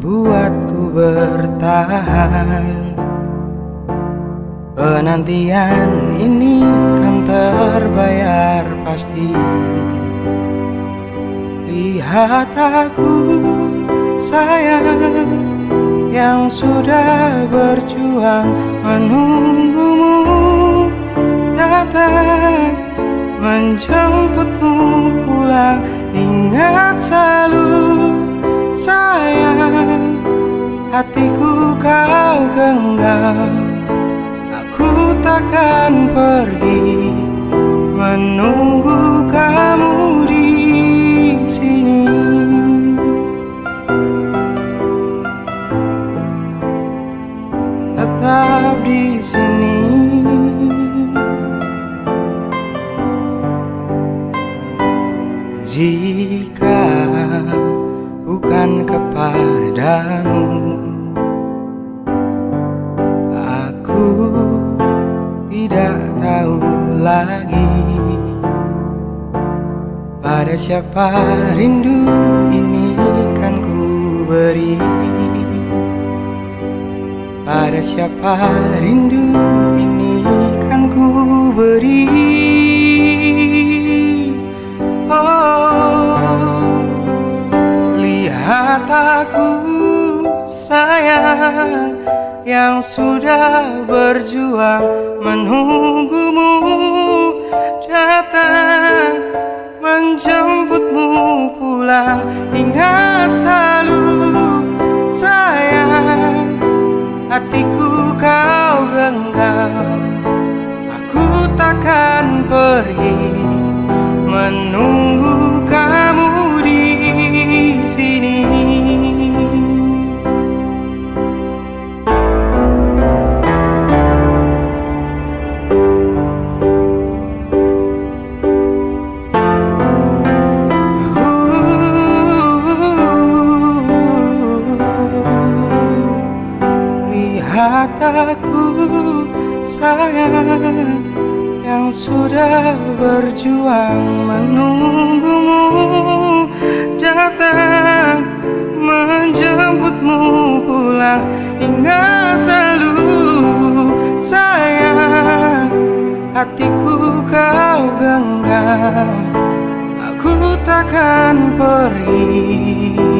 membuatku bertahan. Penantian ini kan terbayar pasti. Lihat aku sayang Yang sudah berjuang menunggumu. Datang menjemputmu pulang Ingat selalu Hatiku kau genggam takkan pergi menunggu kamu di sini. Tetap di sini. Jika bukan kepadamu, aku tidak tahu lagi Pada siapa rindu ini kan ku beri. Pada siapa rindu ini kan ku beri sayang yang sudah berjuang menunggumu datang menjemputmu pulang. Ingat selalu sayang hatiku kau genggam. Aku takkan pergi menunggu Lihat aku sayang Yang sudah berjuang menunggumu Datang menjemputmu pulang Hingga selalu sayang Hatiku kau genggam Aku takkan pergi